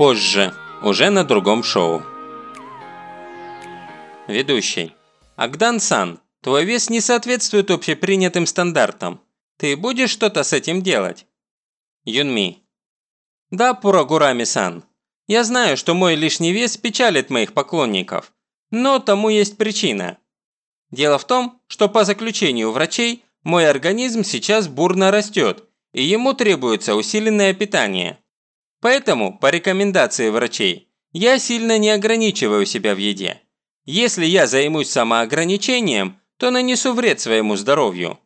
Позже, уже на другом шоу. Ведущий. Агдан-сан, твой вес не соответствует общепринятым стандартам. Ты будешь что-то с этим делать? Юнми. Да, Пурагурами-сан. Я знаю, что мой лишний вес печалит моих поклонников. Но тому есть причина. Дело в том, что по заключению врачей, мой организм сейчас бурно растет, и ему требуется усиленное питание. Поэтому, по рекомендации врачей, я сильно не ограничиваю себя в еде. Если я займусь самоограничением, то нанесу вред своему здоровью.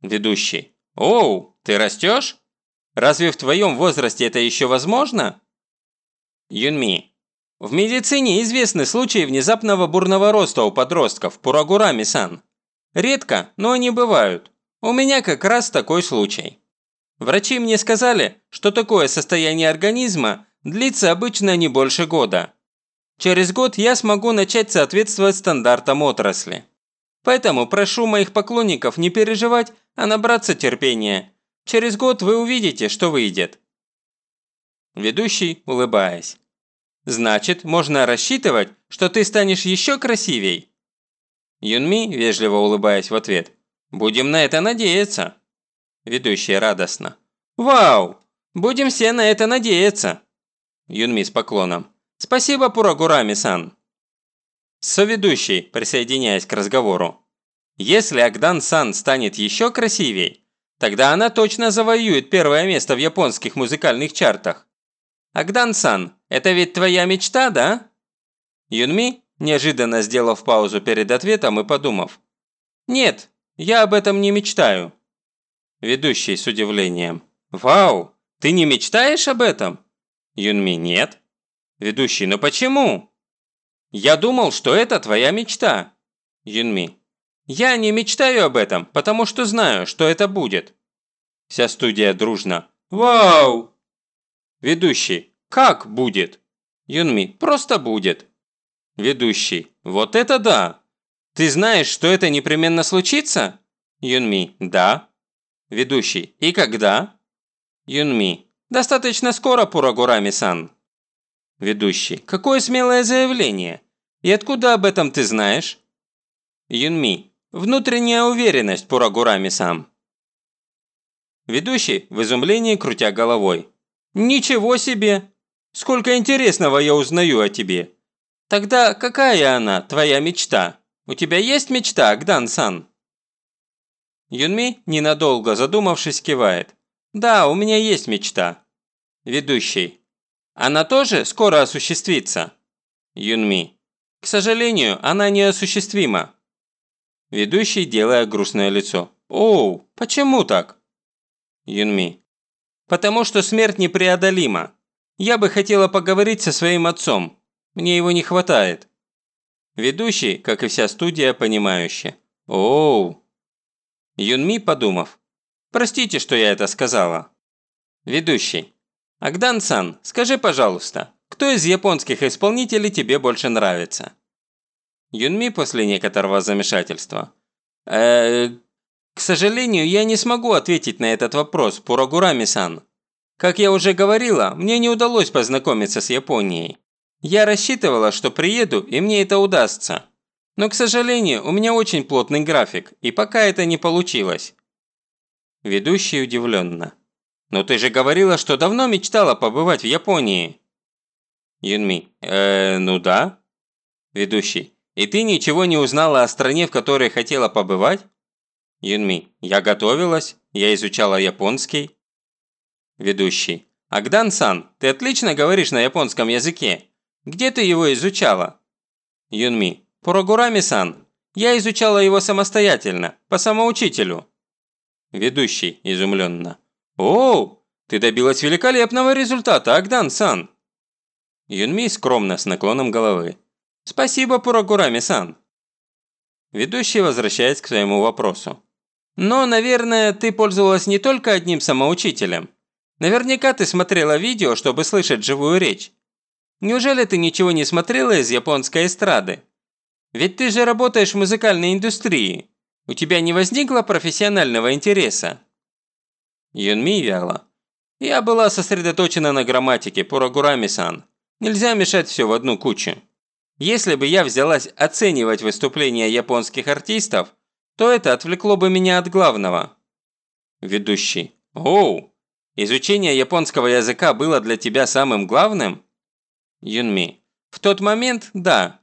Ведущий. Оу, ты растешь? Разве в твоем возрасте это еще возможно? Юнми. В медицине известны случаи внезапного бурного роста у подростков, Пурагурами-сан. Редко, но они бывают. У меня как раз такой случай. Врачи мне сказали, что такое состояние организма длится обычно не больше года. Через год я смогу начать соответствовать стандартам отрасли. Поэтому прошу моих поклонников не переживать, а набраться терпения. Через год вы увидите, что выйдет. Ведущий, улыбаясь. Значит, можно рассчитывать, что ты станешь еще красивей? Юнми, вежливо улыбаясь в ответ. Будем на это надеяться. Ведущая радостно. «Вау! Будем все на это надеяться!» Юнми с поклоном. «Спасибо, Пурагурами-сан!» Соведущий, присоединяясь к разговору. «Если Агдан-сан станет еще красивей, тогда она точно завоюет первое место в японских музыкальных чартах. Агдан-сан, это ведь твоя мечта, да?» Юнми, неожиданно сделав паузу перед ответом и подумав. «Нет, я об этом не мечтаю. Ведущий с удивлением. «Вау! Ты не мечтаешь об этом?» Юнми «Нет». Ведущий «Но почему?» «Я думал, что это твоя мечта». Юнми «Я не мечтаю об этом, потому что знаю, что это будет». Вся студия дружно. «Вау!» Ведущий «Как будет?» Юнми «Просто будет». Ведущий «Вот это да! Ты знаешь, что это непременно случится?» Юнми «Да». Ведущий. И когда? Юнми. Достаточно скоро, Пурагурами-сан. Ведущий. Какое смелое заявление. И откуда об этом ты знаешь? Юнми. Внутренняя уверенность, Пурагурами-сан. Ведущий в изумлении крутя головой. Ничего себе! Сколько интересного я узнаю о тебе. Тогда какая она, твоя мечта? У тебя есть мечта, Агдан-сан? Юнми, ненадолго задумавшись, кивает. «Да, у меня есть мечта». Ведущий. «Она тоже скоро осуществится?» Юнми. «К сожалению, она неосуществима». Ведущий, делая грустное лицо. «Оу, почему так?» Юнми. «Потому что смерть непреодолима. Я бы хотела поговорить со своим отцом. Мне его не хватает». Ведущий, как и вся студия, понимающий. «Оу, Юнми, подумав. «Простите, что я это сказала». Ведущий. «Агдан-сан, скажи, пожалуйста, кто из японских исполнителей тебе больше нравится?» Юнми после некоторого замешательства. э К сожалению, я не смогу ответить на этот вопрос, Пурагурами-сан. Как я уже говорила, мне не удалось познакомиться с Японией. Я рассчитывала, что приеду, и мне это удастся. Но, к сожалению, у меня очень плотный график, и пока это не получилось». Ведущий удивленно. «Но ты же говорила, что давно мечтала побывать в Японии». Юнми. «Э, ну да». Ведущий. «И ты ничего не узнала о стране, в которой хотела побывать?» Юнми. «Я готовилась, я изучала японский». Ведущий. «Агдан-сан, ты отлично говоришь на японском языке. Где ты его изучала?» Юнми. «Пурагурами-сан, я изучала его самостоятельно, по самоучителю». Ведущий изумленно. «О, ты добилась великолепного результата, Агдан-сан!» Юнми скромно с наклоном головы. «Спасибо, Пурагурами-сан!» Ведущий возвращается к своему вопросу. «Но, наверное, ты пользовалась не только одним самоучителем. Наверняка ты смотрела видео, чтобы слышать живую речь. Неужели ты ничего не смотрела из японской эстрады?» Ведь ты же работаешь в музыкальной индустрии. У тебя не возникло профессионального интереса?» Юнми вяло. Я была сосредоточена на грамматике, Пурагурами-сан. Нельзя мешать все в одну кучу. Если бы я взялась оценивать выступления японских артистов, то это отвлекло бы меня от главного. Ведущий. Оу, изучение японского языка было для тебя самым главным? Юнми. В тот момент – да.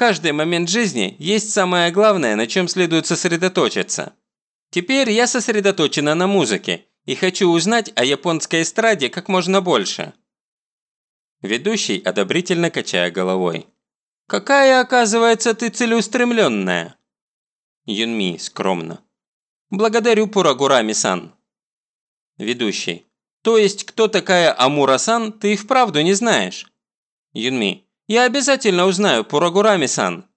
Каждый момент жизни есть самое главное, на чем следует сосредоточиться. Теперь я сосредоточена на музыке и хочу узнать о японской эстраде как можно больше. Ведущий, одобрительно качая головой. «Какая, оказывается, ты целеустремленная!» Юнми скромно. «Благодарю Пурагурами-сан». Ведущий. «То есть, кто такая Амура-сан, ты и вправду не знаешь?» Юнми. «Я обязательно узнаю Пурагурами-сан.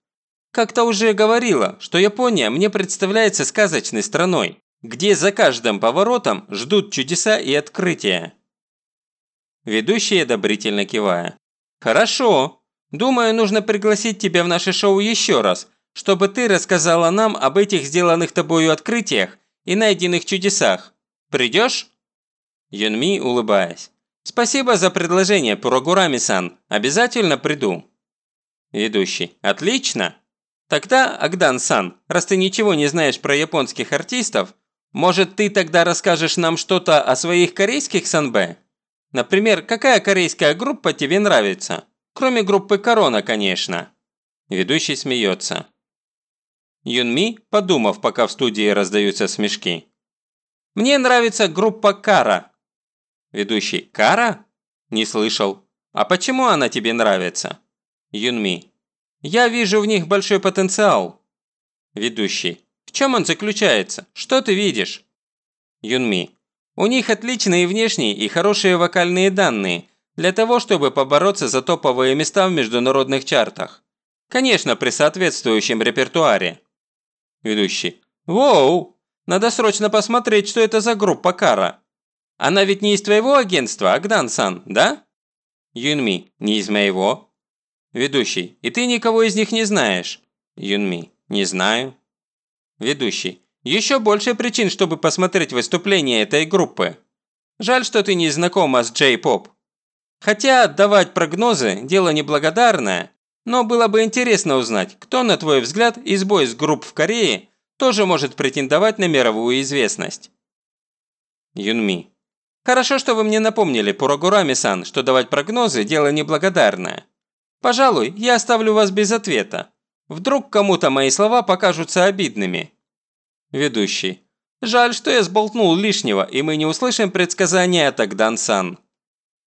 Как-то уже говорила, что Япония мне представляется сказочной страной, где за каждым поворотом ждут чудеса и открытия». Ведущий одобрительно кивая. «Хорошо. Думаю, нужно пригласить тебя в наше шоу еще раз, чтобы ты рассказала нам об этих сделанных тобою открытиях и найденных чудесах. Придешь?» Юнми, улыбаясь. «Спасибо за предложение, Пурагурами-сан. Обязательно приду». Ведущий. «Отлично. Тогда, Агдан-сан, раз ты ничего не знаешь про японских артистов, может ты тогда расскажешь нам что-то о своих корейских санбэ? Например, какая корейская группа тебе нравится? Кроме группы Корона, конечно». Ведущий смеется. Юнми, подумав, пока в студии раздаются смешки. «Мне нравится группа Кара». Ведущий «Кара?» Не слышал. «А почему она тебе нравится?» Юнми. «Я вижу в них большой потенциал». Ведущий. «В чем он заключается? Что ты видишь?» Юнми. «У них отличные внешние и хорошие вокальные данные для того, чтобы побороться за топовые места в международных чартах. Конечно, при соответствующем репертуаре. Ведущий. «Воу! Надо срочно посмотреть, что это за группа Кара. Она ведь не из твоего агентства, Агдан-сан, да?» Юнми. «Не из моего». Ведущий. «И ты никого из них не знаешь?» Юнми. «Не знаю». Ведущий. «Еще больше причин, чтобы посмотреть выступление этой группы. Жаль, что ты не знакома с Джей-поп. Хотя давать прогнозы – дело неблагодарное, но было бы интересно узнать, кто, на твой взгляд, из бойс-групп в Корее тоже может претендовать на мировую известность. Юнми. Хорошо, что вы мне напомнили, Пурагурами-сан, что давать прогнозы – дело неблагодарное. Пожалуй, я оставлю вас без ответа. Вдруг кому-то мои слова покажутся обидными. Ведущий. Жаль, что я сболтнул лишнего, и мы не услышим предсказания от Агдан-сан.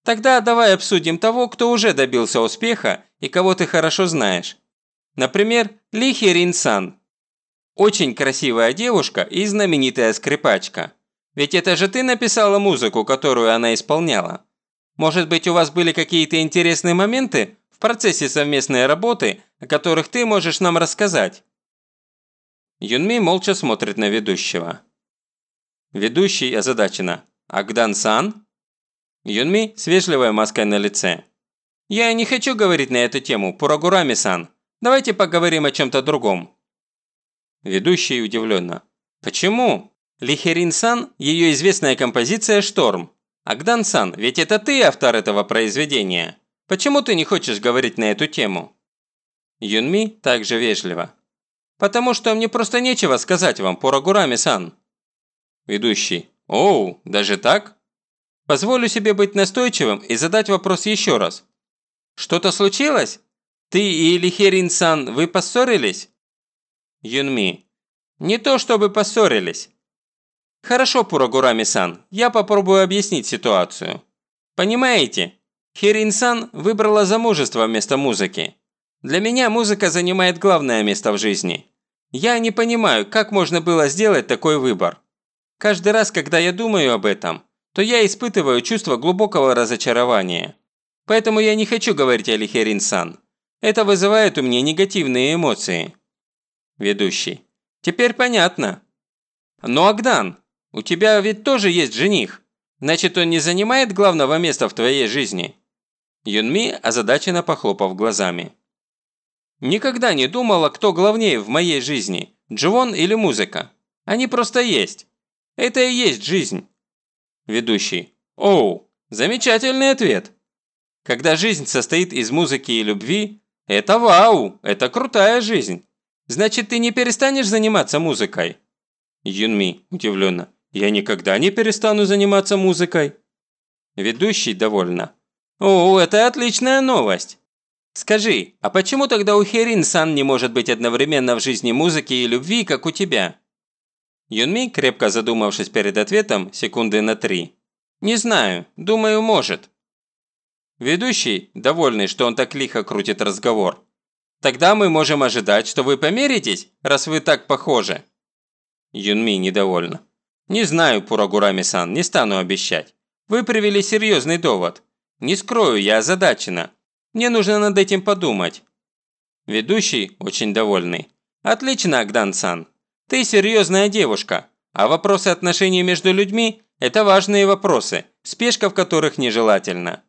Тогда давай обсудим того, кто уже добился успеха и кого ты хорошо знаешь. Например, Ли Херин Сан. Очень красивая девушка и знаменитая скрипачка. Ведь это же ты написала музыку, которую она исполняла. Может быть, у вас были какие-то интересные моменты в процессе совместной работы, о которых ты можешь нам рассказать?» Юнми молча смотрит на ведущего. Ведущий озадаченно. «Агдан-сан?» Юнми с вежливой маской на лице. «Я не хочу говорить на эту тему, Пурагурами-сан. Давайте поговорим о чем-то другом». Ведущий удивленно. «Почему? Лихерин-сан – ее известная композиция «Шторм». Агдан-сан, ведь это ты автор этого произведения. Почему ты не хочешь говорить на эту тему?» Юнми также вежливо. «Потому что мне просто нечего сказать вам, Пурагурами-сан». Ведущий. «Оу, даже так?» Позволю себе быть настойчивым и задать вопрос еще раз. Что-то случилось? Ты и Лихерин-сан, вы поссорились? Юнми. Не то чтобы поссорились. Хорошо, Пурагурами-сан, я попробую объяснить ситуацию. Понимаете, Херин-сан выбрала замужество вместо музыки. Для меня музыка занимает главное место в жизни. Я не понимаю, как можно было сделать такой выбор. Каждый раз, когда я думаю об этом, то я испытываю чувство глубокого разочарования. Поэтому я не хочу говорить о Лихерин-сан. Это вызывает у меня негативные эмоции. Ведущий. Теперь понятно. Но, Агдан, у тебя ведь тоже есть жених. Значит, он не занимает главного места в твоей жизни? Юнми озадаченно похлопав глазами. Никогда не думала, кто главнее в моей жизни, Дживон или музыка. Они просто есть. Это и есть жизнь. Ведущий. Оу, замечательный ответ. Когда жизнь состоит из музыки и любви, это вау, это крутая жизнь. Значит, ты не перестанешь заниматься музыкой? Юнми удивленно. Я никогда не перестану заниматься музыкой. Ведущий довольна. О, это отличная новость. Скажи, а почему тогда у Херин-сан не может быть одновременно в жизни музыки и любви, как у тебя? Юнми, крепко задумавшись перед ответом, секунды на три. Не знаю, думаю, может. Ведущий, довольный, что он так лихо крутит разговор. Тогда мы можем ожидать, что вы помиритесь, раз вы так похожи. Юнми недовольна. Не знаю, Пурагурами-сан, не стану обещать. Вы привели серьезный довод. Не скрою, я озадачена. Мне нужно над этим подумать. Ведущий, очень довольный. Отлично, Агдан-сан. Ты серьезная девушка, а вопросы отношений между людьми – это важные вопросы, спешка в которых нежелательна.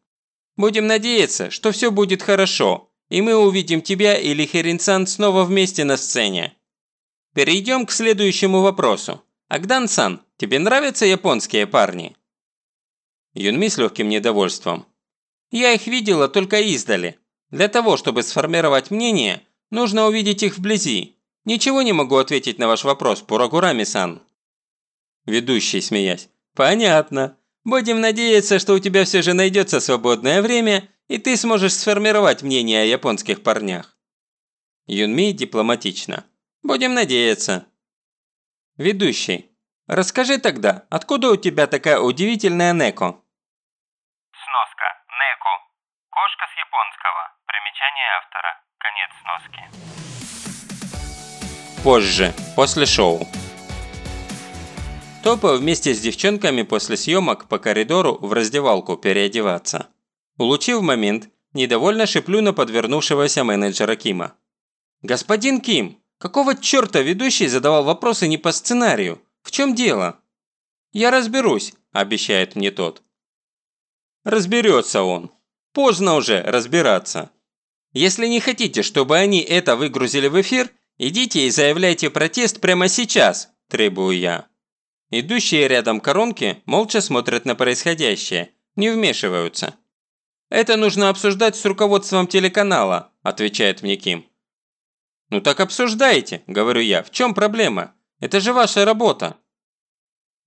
Будем надеяться, что все будет хорошо, и мы увидим тебя или Херин-сан снова вместе на сцене. Перейдем к следующему вопросу. Агдан-сан, тебе нравятся японские парни? Юнми с легким недовольством. Я их видела только издали. Для того, чтобы сформировать мнение, нужно увидеть их вблизи. Ничего не могу ответить на ваш вопрос, Пурагурами-сан. Ведущий, смеясь. Понятно. Будем надеяться, что у тебя все же найдется свободное время, и ты сможешь сформировать мнение о японских парнях. Юнми дипломатично. Будем надеяться. Ведущий. Расскажи тогда, откуда у тебя такая удивительная Неко? Сноска. Неко. Кошка с японского. Примечание автора. Конец сноски. Позже, после шоу. Топаю вместе с девчонками после съемок по коридору в раздевалку переодеваться. Улучив момент, недовольно шиплю на подвернувшегося менеджера Кима. «Господин Ким, какого черта ведущий задавал вопросы не по сценарию? В чем дело?» «Я разберусь», – обещает мне тот. Разберется он. Поздно уже разбираться. Если не хотите, чтобы они это выгрузили в эфир, идите и заявляйте протест прямо сейчас, требую я. Идущие рядом коронки молча смотрят на происходящее, не вмешиваются. «Это нужно обсуждать с руководством телеканала», – отвечает мне Ким. «Ну так обсуждайте», – говорю я. «В чем проблема? Это же ваша работа».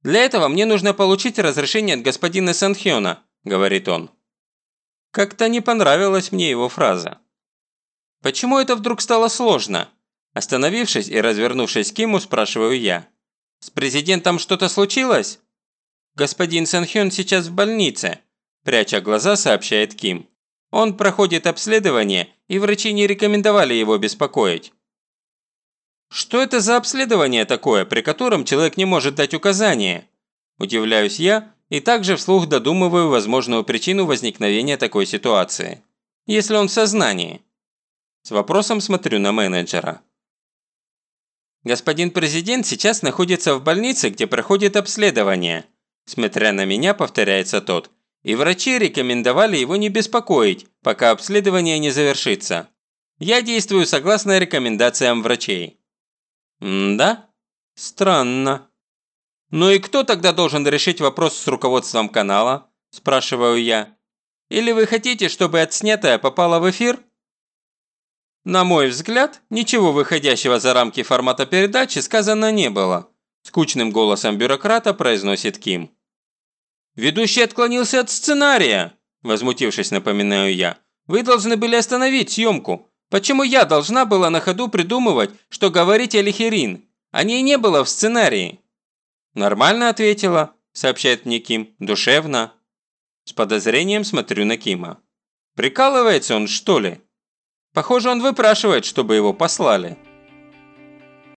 «Для этого мне нужно получить разрешение от господина Санхёна», – говорит он. Как-то не понравилась мне его фраза. «Почему это вдруг стало сложно?» Остановившись и развернувшись к Киму, спрашиваю я. «С президентом что-то случилось?» «Господин Санхён сейчас в больнице», Пряча глаза, сообщает Ким. Он проходит обследование, и врачи не рекомендовали его беспокоить. Что это за обследование такое, при котором человек не может дать указания? Удивляюсь я и также вслух додумываю возможную причину возникновения такой ситуации. Если он в сознании. С вопросом смотрю на менеджера. Господин президент сейчас находится в больнице, где проходит обследование. Смотря на меня, повторяется тот – и врачи рекомендовали его не беспокоить, пока обследование не завершится. Я действую согласно рекомендациям врачей. М-да? Странно. Ну и кто тогда должен решить вопрос с руководством канала? Спрашиваю я. Или вы хотите, чтобы отснятое попало в эфир? На мой взгляд, ничего выходящего за рамки формата передачи сказано не было. Скучным голосом бюрократа произносит Ким. «Ведущий отклонился от сценария!» Возмутившись, напоминаю я. «Вы должны были остановить съемку. Почему я должна была на ходу придумывать, что говорить о Лихерин? О ней не было в сценарии». «Нормально ответила», сообщает мне Ким. «Душевно». С подозрением смотрю на Кима. Прикалывается он, что ли? Похоже, он выпрашивает, чтобы его послали.